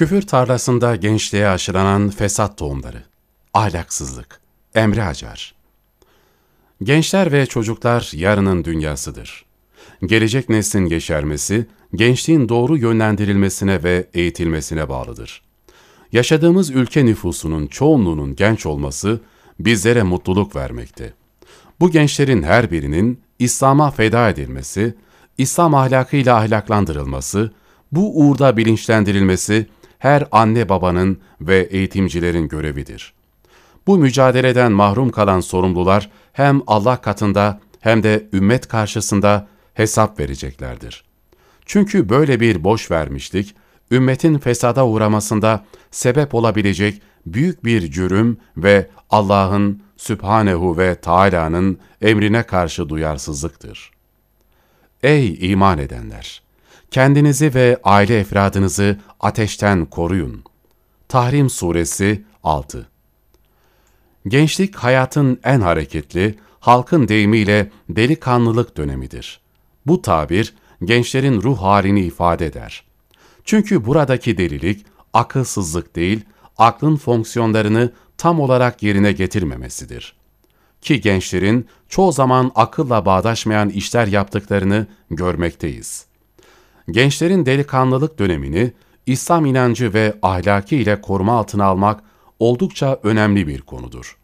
Küfür tarlasında gençliğe aşılanan fesat tohumları, ahlaksızlık, emre acar. Gençler ve çocuklar yarının dünyasıdır. Gelecek neslin yeşermesi, gençliğin doğru yönlendirilmesine ve eğitilmesine bağlıdır. Yaşadığımız ülke nüfusunun çoğunluğunun genç olması bizlere mutluluk vermekte. Bu gençlerin her birinin İslam'a feda edilmesi, İslam ahlakıyla ahlaklandırılması, bu uğurda bilinçlendirilmesi her anne babanın ve eğitimcilerin görevidir. Bu mücadeleden mahrum kalan sorumlular hem Allah katında hem de ümmet karşısında hesap vereceklerdir. Çünkü böyle bir boş vermişlik, ümmetin fesada uğramasında sebep olabilecek büyük bir cürüm ve Allah'ın Sübhanehu ve Taala'nın emrine karşı duyarsızlıktır. Ey iman edenler! Kendinizi ve aile efradınızı ateşten koruyun. Tahrim Suresi 6 Gençlik hayatın en hareketli, halkın deyimiyle delikanlılık dönemidir. Bu tabir, gençlerin ruh halini ifade eder. Çünkü buradaki delilik, akılsızlık değil, aklın fonksiyonlarını tam olarak yerine getirmemesidir. Ki gençlerin çoğu zaman akılla bağdaşmayan işler yaptıklarını görmekteyiz. Gençlerin delikanlılık dönemini İslam inancı ve ahlaki ile koruma altına almak oldukça önemli bir konudur.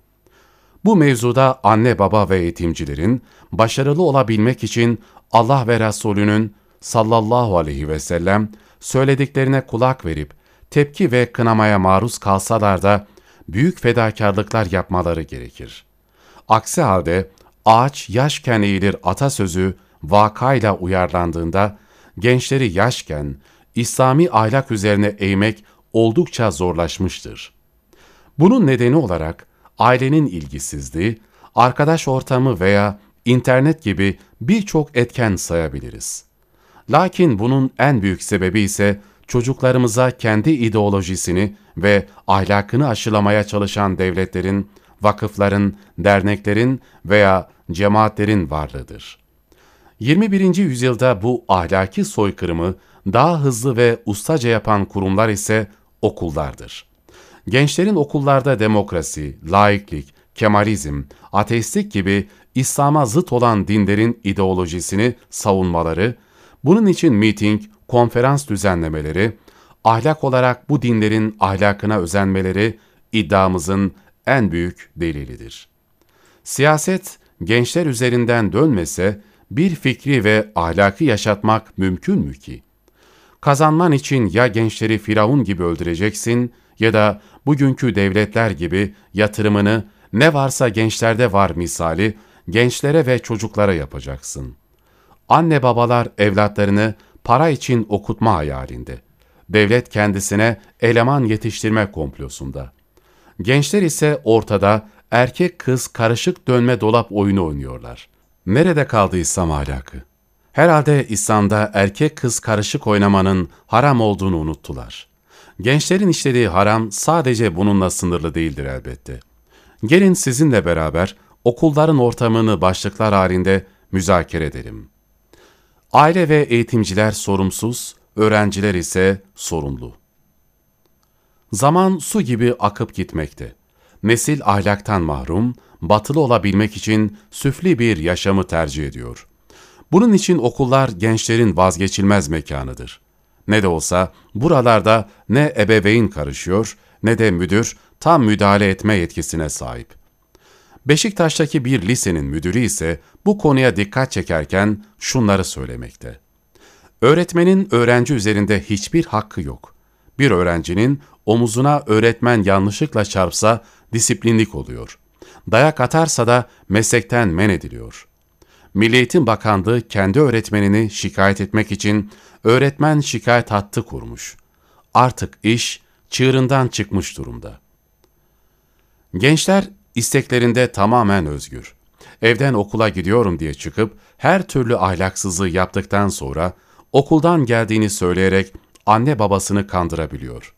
Bu mevzuda anne baba ve eğitimcilerin başarılı olabilmek için Allah ve Resulünün sallallahu aleyhi ve sellem söylediklerine kulak verip tepki ve kınamaya maruz kalsalar da büyük fedakarlıklar yapmaları gerekir. Aksi halde ağaç yaşken eğilir atasözü vakayla uyarlandığında gençleri yaşken İslami ahlak üzerine eğmek oldukça zorlaşmıştır. Bunun nedeni olarak ailenin ilgisizliği, arkadaş ortamı veya internet gibi birçok etken sayabiliriz. Lakin bunun en büyük sebebi ise çocuklarımıza kendi ideolojisini ve ahlakını aşılamaya çalışan devletlerin, vakıfların, derneklerin veya cemaatlerin varlığıdır. 21. yüzyılda bu ahlaki soykırımı daha hızlı ve ustaca yapan kurumlar ise okullardır. Gençlerin okullarda demokrasi, laiklik, kemalizm, ateistlik gibi İslam'a zıt olan dinlerin ideolojisini savunmaları, bunun için miting, konferans düzenlemeleri, ahlak olarak bu dinlerin ahlakına özenmeleri iddiamızın en büyük delilidir. Siyaset, gençler üzerinden dönmese, bir fikri ve ahlakı yaşatmak mümkün mü ki? Kazanman için ya gençleri Firavun gibi öldüreceksin ya da bugünkü devletler gibi yatırımını ne varsa gençlerde var misali gençlere ve çocuklara yapacaksın. Anne babalar evlatlarını para için okutma hayalinde. Devlet kendisine eleman yetiştirme komplosunda. Gençler ise ortada erkek kız karışık dönme dolap oyunu oynuyorlar. Nerede kaldı İslam ahlakı? Herhalde İslam'da erkek kız karışık oynamanın haram olduğunu unuttular. Gençlerin işlediği haram sadece bununla sınırlı değildir elbette. Gelin sizinle beraber okulların ortamını başlıklar halinde müzakere edelim. Aile ve eğitimciler sorumsuz, öğrenciler ise sorumlu. Zaman su gibi akıp gitmekte. Nesil ahlaktan mahrum, batılı olabilmek için süfli bir yaşamı tercih ediyor. Bunun için okullar gençlerin vazgeçilmez mekanıdır. Ne de olsa buralarda ne ebeveyn karışıyor ne de müdür tam müdahale etme yetkisine sahip. Beşiktaş'taki bir lisenin müdürü ise bu konuya dikkat çekerken şunları söylemekte. Öğretmenin öğrenci üzerinde hiçbir hakkı yok. Bir öğrencinin omuzuna öğretmen yanlışlıkla çarpsa disiplinlik oluyor. Dayak atarsa da meslekten men ediliyor. Milli Eğitim Bakanlığı kendi öğretmenini şikayet etmek için öğretmen şikayet hattı kurmuş. Artık iş çığırından çıkmış durumda. Gençler isteklerinde tamamen özgür. Evden okula gidiyorum diye çıkıp her türlü ahlaksızlığı yaptıktan sonra okuldan geldiğini söyleyerek anne babasını kandırabiliyor.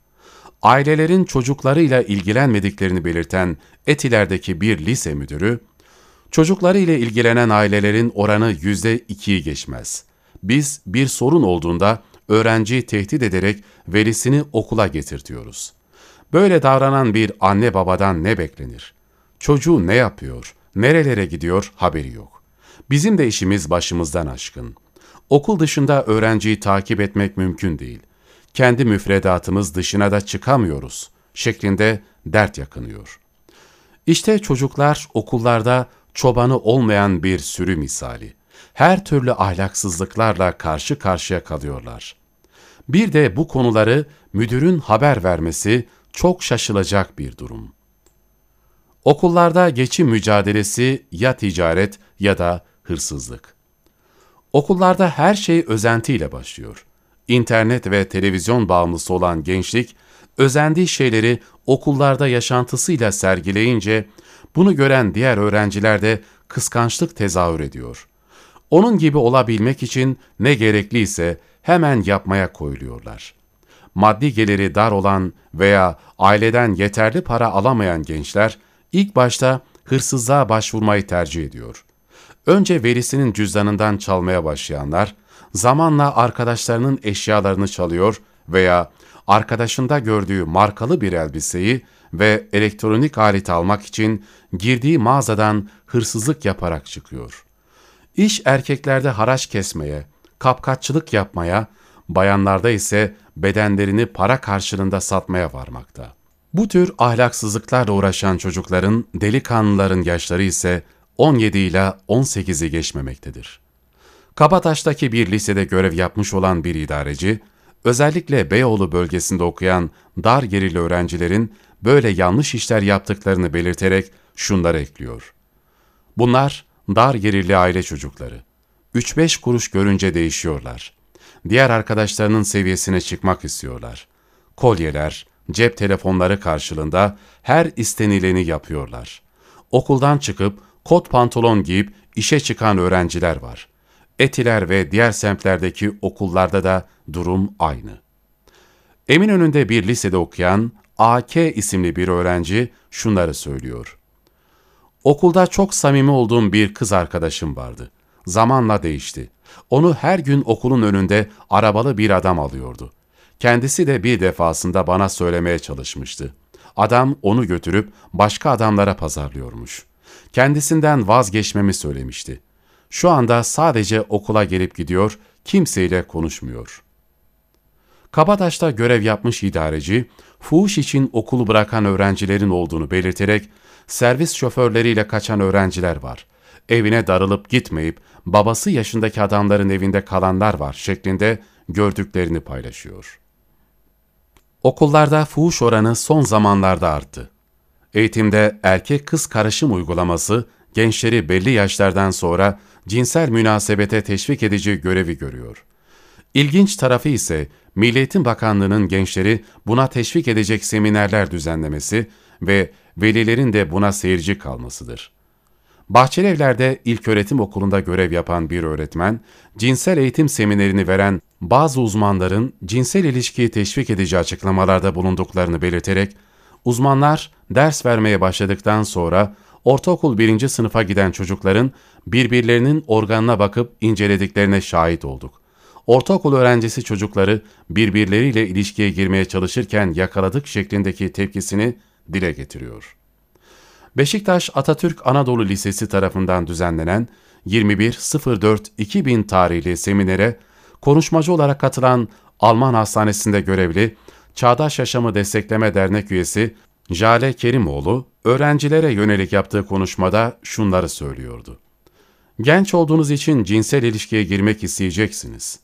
Ailelerin çocuklarıyla ilgilenmediklerini belirten Etiler'deki bir lise müdürü, çocuklarıyla ilgilenen ailelerin oranı yüzde ikiyi geçmez. Biz bir sorun olduğunda öğrenciyi tehdit ederek velisini okula getirtiyoruz. Böyle davranan bir anne babadan ne beklenir? Çocuğu ne yapıyor, nerelere gidiyor haberi yok. Bizim de işimiz başımızdan aşkın. Okul dışında öğrenciyi takip etmek mümkün değil. Kendi müfredatımız dışına da çıkamıyoruz şeklinde dert yakınıyor. İşte çocuklar okullarda çobanı olmayan bir sürü misali. Her türlü ahlaksızlıklarla karşı karşıya kalıyorlar. Bir de bu konuları müdürün haber vermesi çok şaşılacak bir durum. Okullarda geçim mücadelesi ya ticaret ya da hırsızlık. Okullarda her şey özentiyle başlıyor. İnternet ve televizyon bağımlısı olan gençlik, özendiği şeyleri okullarda yaşantısıyla sergileyince, bunu gören diğer öğrenciler de kıskançlık tezahür ediyor. Onun gibi olabilmek için ne gerekliyse hemen yapmaya koyuluyorlar. Maddi geliri dar olan veya aileden yeterli para alamayan gençler, ilk başta hırsızlığa başvurmayı tercih ediyor. Önce verisinin cüzdanından çalmaya başlayanlar, zamanla arkadaşlarının eşyalarını çalıyor veya arkadaşında gördüğü markalı bir elbiseyi ve elektronik alet almak için girdiği mağazadan hırsızlık yaparak çıkıyor. İş erkeklerde haraç kesmeye, kapkaççılık yapmaya, bayanlarda ise bedenlerini para karşılığında satmaya varmakta. Bu tür ahlaksızlıklarla uğraşan çocukların, delikanlıların yaşları ise 17 ile 18'i geçmemektedir. Kabataş'taki bir lisede görev yapmış olan bir idareci, özellikle Beyoğlu bölgesinde okuyan dar gerili öğrencilerin böyle yanlış işler yaptıklarını belirterek şunları ekliyor. Bunlar dar gerili aile çocukları. 3-5 kuruş görünce değişiyorlar. Diğer arkadaşlarının seviyesine çıkmak istiyorlar. Kolyeler, cep telefonları karşılığında her istenileni yapıyorlar. Okuldan çıkıp kot pantolon giyip işe çıkan öğrenciler var. Etiler ve diğer semtlerdeki okullarda da durum aynı. Eminönü'nde bir lisede okuyan AK isimli bir öğrenci şunları söylüyor. Okulda çok samimi olduğum bir kız arkadaşım vardı. Zamanla değişti. Onu her gün okulun önünde arabalı bir adam alıyordu. Kendisi de bir defasında bana söylemeye çalışmıştı. Adam onu götürüp başka adamlara pazarlıyormuş. Kendisinden vazgeçmemi söylemişti. Şu anda sadece okula gelip gidiyor, kimseyle konuşmuyor. Kabataş'ta görev yapmış idareci, fuhuş için okulu bırakan öğrencilerin olduğunu belirterek, servis şoförleriyle kaçan öğrenciler var. Evine darılıp gitmeyip, babası yaşındaki adamların evinde kalanlar var şeklinde gördüklerini paylaşıyor. Okullarda fuhuş oranı son zamanlarda arttı. Eğitimde erkek-kız karışım uygulaması, gençleri belli yaşlardan sonra cinsel münasebete teşvik edici görevi görüyor. İlginç tarafı ise Milli Bakanlığı'nın gençleri buna teşvik edecek seminerler düzenlemesi ve velilerin de buna seyirci kalmasıdır. Bahçelievler'de öğretim okulunda görev yapan bir öğretmen, cinsel eğitim seminerini veren bazı uzmanların cinsel ilişkiyi teşvik edici açıklamalarda bulunduklarını belirterek, uzmanlar ders vermeye başladıktan sonra ortaokul birinci sınıfa giden çocukların birbirlerinin organına bakıp incelediklerine şahit olduk. Ortaokul öğrencisi çocukları birbirleriyle ilişkiye girmeye çalışırken yakaladık şeklindeki tepkisini dile getiriyor. Beşiktaş Atatürk Anadolu Lisesi tarafından düzenlenen 21.04.2000 tarihli seminere konuşmacı olarak katılan Alman Hastanesi'nde görevli Çağdaş Yaşamı Destekleme Dernek üyesi Jale Kerimoğlu, öğrencilere yönelik yaptığı konuşmada şunları söylüyordu. Genç olduğunuz için cinsel ilişkiye girmek isteyeceksiniz.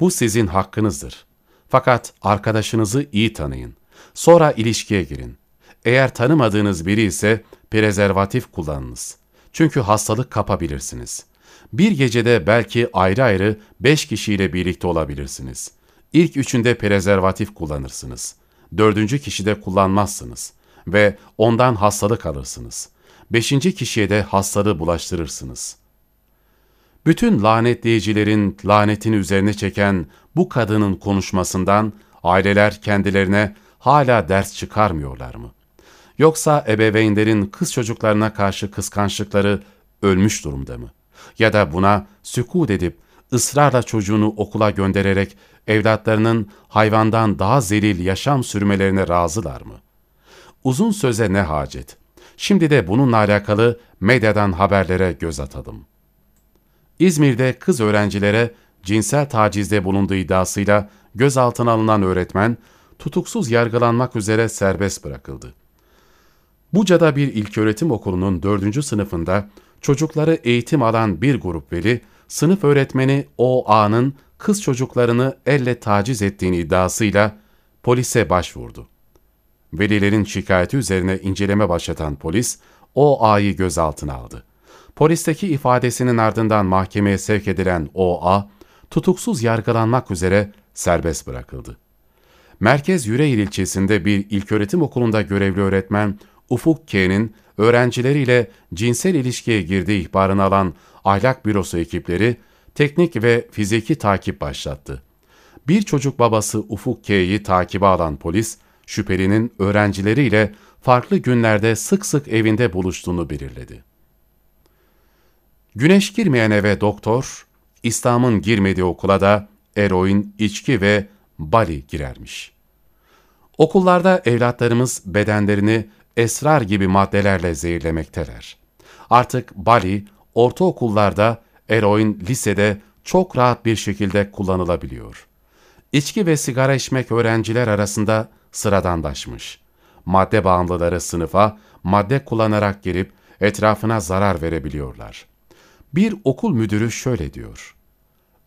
Bu sizin hakkınızdır. Fakat arkadaşınızı iyi tanıyın. Sonra ilişkiye girin. Eğer tanımadığınız biri ise prezervatif kullanınız. Çünkü hastalık kapabilirsiniz. Bir gecede belki ayrı ayrı beş kişiyle birlikte olabilirsiniz. İlk üçünde prezervatif kullanırsınız. Dördüncü kişide kullanmazsınız ve ondan hastalık alırsınız. Beşinci kişiye de hastalığı bulaştırırsınız. Bütün lanetleyicilerin lanetini üzerine çeken bu kadının konuşmasından aileler kendilerine hala ders çıkarmıyorlar mı? Yoksa ebeveynlerin kız çocuklarına karşı kıskançlıkları ölmüş durumda mı? Ya da buna sükut edip ısrarla çocuğunu okula göndererek evlatlarının hayvandan daha zelil yaşam sürmelerine razılar mı? Uzun söze ne hacet? Şimdi de bununla alakalı medyadan haberlere göz atalım. İzmir'de kız öğrencilere cinsel tacizde bulunduğu iddiasıyla gözaltına alınan öğretmen, tutuksuz yargılanmak üzere serbest bırakıldı. Buca'da bir ilköğretim okulunun dördüncü sınıfında çocukları eğitim alan bir grup veli, sınıf öğretmeni O.A.'nın kız çocuklarını elle taciz ettiğini iddiasıyla polise başvurdu. Velilerin şikayeti üzerine inceleme başlatan polis, O.A.'yı gözaltına aldı. Polisteki ifadesinin ardından mahkemeye sevk edilen O.A., tutuksuz yargılanmak üzere serbest bırakıldı. Merkez Yüreğir ilçesinde bir ilköğretim okulunda görevli öğretmen Ufuk K'nin öğrencileriyle cinsel ilişkiye girdiği ihbarını alan ahlak bürosu ekipleri teknik ve fiziki takip başlattı. Bir çocuk babası Ufuk K'yi takibe alan polis, şüphelinin öğrencileriyle farklı günlerde sık sık evinde buluştuğunu belirledi. Güneş girmeyen eve doktor, İslam'ın girmediği okula da eroin, içki ve bali girermiş. Okullarda evlatlarımız bedenlerini esrar gibi maddelerle zehirlemekteler. Artık bali, ortaokullarda, eroin lisede çok rahat bir şekilde kullanılabiliyor. İçki ve sigara içmek öğrenciler arasında sıradanlaşmış. Madde bağımlıları sınıfa madde kullanarak gelip etrafına zarar verebiliyorlar. Bir okul müdürü şöyle diyor.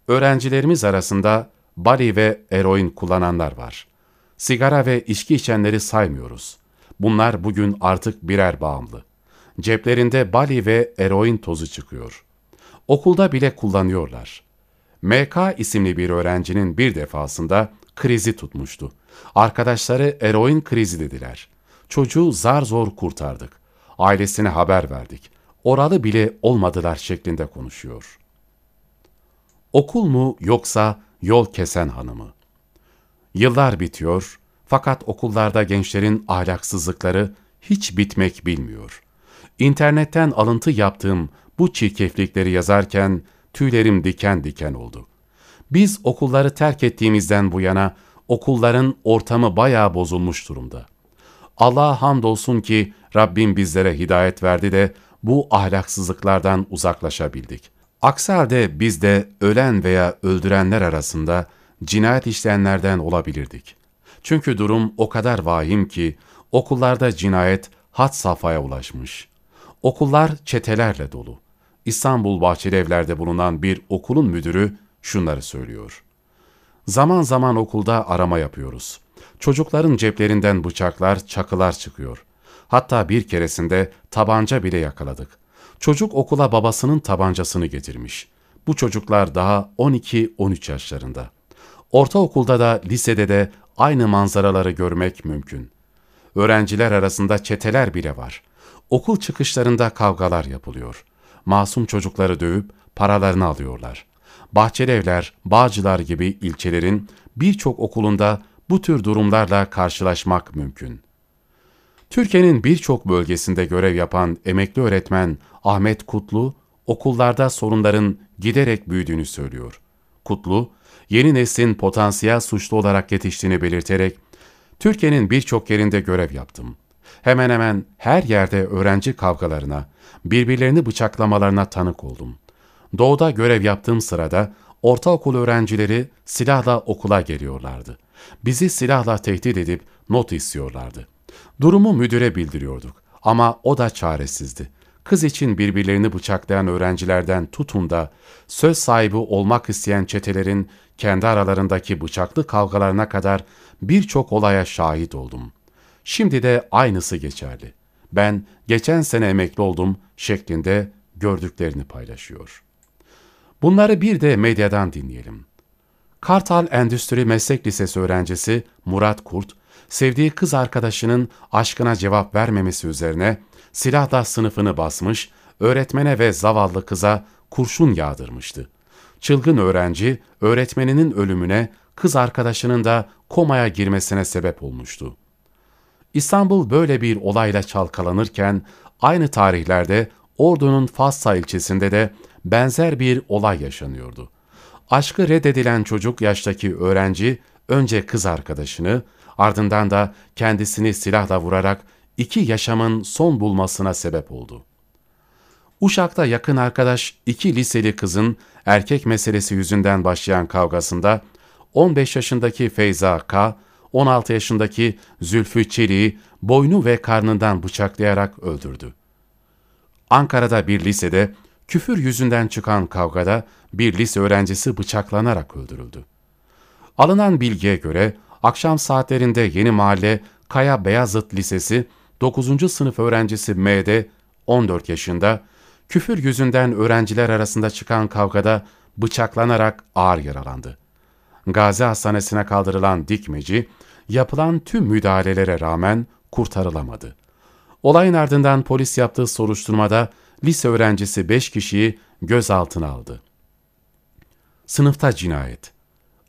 Öğrencilerimiz arasında bali ve eroin kullananlar var. Sigara ve içki içenleri saymıyoruz. Bunlar bugün artık birer bağımlı. Ceplerinde bali ve eroin tozu çıkıyor. Okulda bile kullanıyorlar. MK isimli bir öğrencinin bir defasında krizi tutmuştu. Arkadaşları eroin krizi dediler. Çocuğu zar zor kurtardık. Ailesine haber verdik. Oralı bile olmadılar şeklinde konuşuyor. Okul mu yoksa yol kesen hanımı? Yıllar bitiyor fakat okullarda gençlerin ahlaksızlıkları hiç bitmek bilmiyor. İnternetten alıntı yaptığım bu çirkeflikleri yazarken tüylerim diken diken oldu. Biz okulları terk ettiğimizden bu yana okulların ortamı bayağı bozulmuş durumda. Allah'a hamdolsun ki Rabbim bizlere hidayet verdi de bu ahlaksızlıklardan uzaklaşabildik. Aksi halde biz de ölen veya öldürenler arasında cinayet işleyenlerden olabilirdik. Çünkü durum o kadar vahim ki okullarda cinayet hat safhaya ulaşmış. Okullar çetelerle dolu. İstanbul Bahçeli Evler'de bulunan bir okulun müdürü şunları söylüyor. Zaman zaman okulda arama yapıyoruz. Çocukların ceplerinden bıçaklar, çakılar çıkıyor. Hatta bir keresinde tabanca bile yakaladık. Çocuk okula babasının tabancasını getirmiş. Bu çocuklar daha 12-13 yaşlarında. Ortaokulda da lisede de aynı manzaraları görmek mümkün. Öğrenciler arasında çeteler bile var. Okul çıkışlarında kavgalar yapılıyor. Masum çocukları dövüp paralarını alıyorlar. Bahçelievler, Bağcılar gibi ilçelerin birçok okulunda bu tür durumlarla karşılaşmak mümkün. Türkiye'nin birçok bölgesinde görev yapan emekli öğretmen Ahmet Kutlu, okullarda sorunların giderek büyüdüğünü söylüyor. Kutlu, yeni neslin potansiyel suçlu olarak yetiştiğini belirterek, Türkiye'nin birçok yerinde görev yaptım. Hemen hemen her yerde öğrenci kavgalarına, birbirlerini bıçaklamalarına tanık oldum. Doğuda görev yaptığım sırada ortaokul öğrencileri silahla okula geliyorlardı. Bizi silahla tehdit edip not istiyorlardı. Durumu müdüre bildiriyorduk ama o da çaresizdi. Kız için birbirlerini bıçaklayan öğrencilerden tutun da söz sahibi olmak isteyen çetelerin kendi aralarındaki bıçaklı kavgalarına kadar birçok olaya şahit oldum. Şimdi de aynısı geçerli. Ben geçen sene emekli oldum şeklinde gördüklerini paylaşıyor. Bunları bir de medyadan dinleyelim. Kartal Endüstri Meslek Lisesi öğrencisi Murat Kurt, sevdiği kız arkadaşının aşkına cevap vermemesi üzerine silahla sınıfını basmış, öğretmene ve zavallı kıza kurşun yağdırmıştı. Çılgın öğrenci, öğretmeninin ölümüne, kız arkadaşının da komaya girmesine sebep olmuştu. İstanbul böyle bir olayla çalkalanırken, aynı tarihlerde Ordu'nun Fassa ilçesinde de benzer bir olay yaşanıyordu. Aşkı reddedilen çocuk yaştaki öğrenci önce kız arkadaşını, ardından da kendisini silahla vurarak iki yaşamın son bulmasına sebep oldu. Uşak'ta yakın arkadaş iki liseli kızın erkek meselesi yüzünden başlayan kavgasında 15 yaşındaki Feyza K., 16 yaşındaki Zülfü Çelik'i boynu ve karnından bıçaklayarak öldürdü. Ankara'da bir lisede küfür yüzünden çıkan kavgada bir lise öğrencisi bıçaklanarak öldürüldü. Alınan bilgiye göre akşam saatlerinde Yeni Mahalle Kaya Beyazıt Lisesi 9. sınıf öğrencisi M'de 14 yaşında küfür yüzünden öğrenciler arasında çıkan kavgada bıçaklanarak ağır yaralandı. Gazi Hastanesi'ne kaldırılan dikmeci, yapılan tüm müdahalelere rağmen kurtarılamadı. Olayın ardından polis yaptığı soruşturmada lise öğrencisi 5 kişiyi gözaltına aldı. Sınıfta cinayet.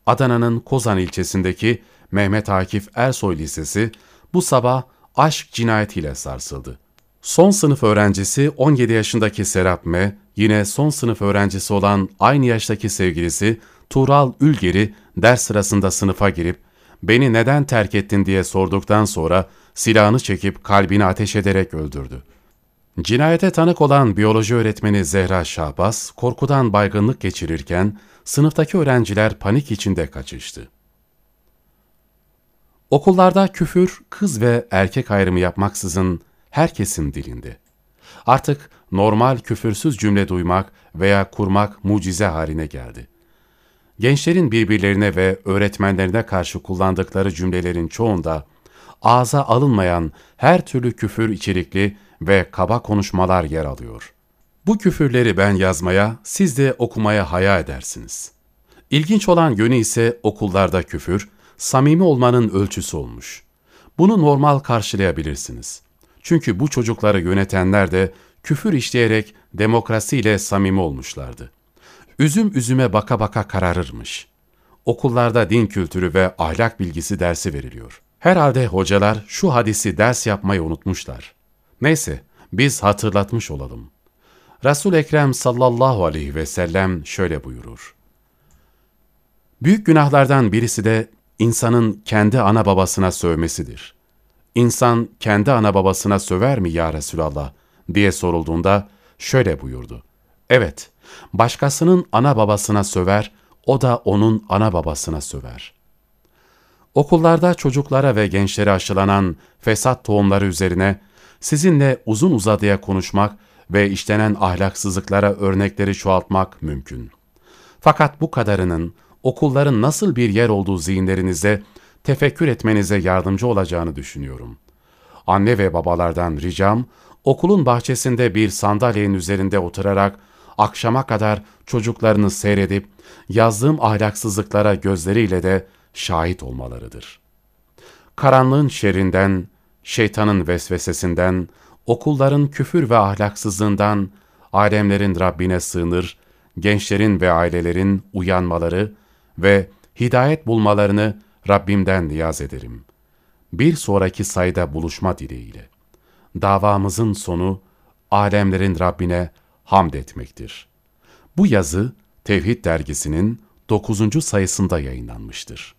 Adana'nın Kozan ilçesindeki Mehmet Akif Ersoy Lisesi bu sabah aşk cinayetiyle sarsıldı. Son sınıf öğrencisi 17 yaşındaki Serap M, yine son sınıf öğrencisi olan aynı yaştaki sevgilisi Tural Ülger'i ders sırasında sınıfa girip beni neden terk ettin diye sorduktan sonra silahını çekip kalbini ateş ederek öldürdü. Cinayete tanık olan biyoloji öğretmeni Zehra Şahbaz korkudan baygınlık geçirirken sınıftaki öğrenciler panik içinde kaçıştı. Okullarda küfür kız ve erkek ayrımı yapmaksızın herkesin dilinde. Artık normal küfürsüz cümle duymak veya kurmak mucize haline geldi. Gençlerin birbirlerine ve öğretmenlerine karşı kullandıkları cümlelerin çoğunda ağza alınmayan her türlü küfür içerikli ve kaba konuşmalar yer alıyor. Bu küfürleri ben yazmaya, siz de okumaya haya edersiniz. İlginç olan yönü ise okullarda küfür, samimi olmanın ölçüsü olmuş. Bunu normal karşılayabilirsiniz. Çünkü bu çocukları yönetenler de küfür işleyerek demokrasiyle samimi olmuşlardı. Üzüm üzüme baka baka kararırmış. Okullarda din kültürü ve ahlak bilgisi dersi veriliyor. Herhalde hocalar şu hadisi ders yapmayı unutmuşlar. Neyse, biz hatırlatmış olalım. Resul Ekrem sallallahu aleyhi ve sellem şöyle buyurur. Büyük günahlardan birisi de insanın kendi ana babasına sövmesidir. İnsan kendi ana babasına söver mi ya Resulallah diye sorulduğunda şöyle buyurdu. Evet, başkasının ana babasına söver, o da onun ana babasına söver. Okullarda çocuklara ve gençlere aşılanan fesat tohumları üzerine sizinle uzun uzadıya konuşmak ve işlenen ahlaksızlıklara örnekleri çoğaltmak mümkün. Fakat bu kadarının okulların nasıl bir yer olduğu zihinlerinizde tefekkür etmenize yardımcı olacağını düşünüyorum. Anne ve babalardan ricam, okulun bahçesinde bir sandalyenin üzerinde oturarak akşama kadar çocuklarını seyredip yazdığım ahlaksızlıklara gözleriyle de şahit olmalarıdır. Karanlığın şerrinden, şeytanın vesvesesinden, okulların küfür ve ahlaksızlığından, alemlerin Rabbine sığınır, gençlerin ve ailelerin uyanmaları ve hidayet bulmalarını Rabbimden niyaz ederim. Bir sonraki sayda buluşma dileğiyle. Davamızın sonu, alemlerin Rabbine hamd etmektir. Bu yazı, Tevhid dergisinin 9. sayısında yayınlanmıştır.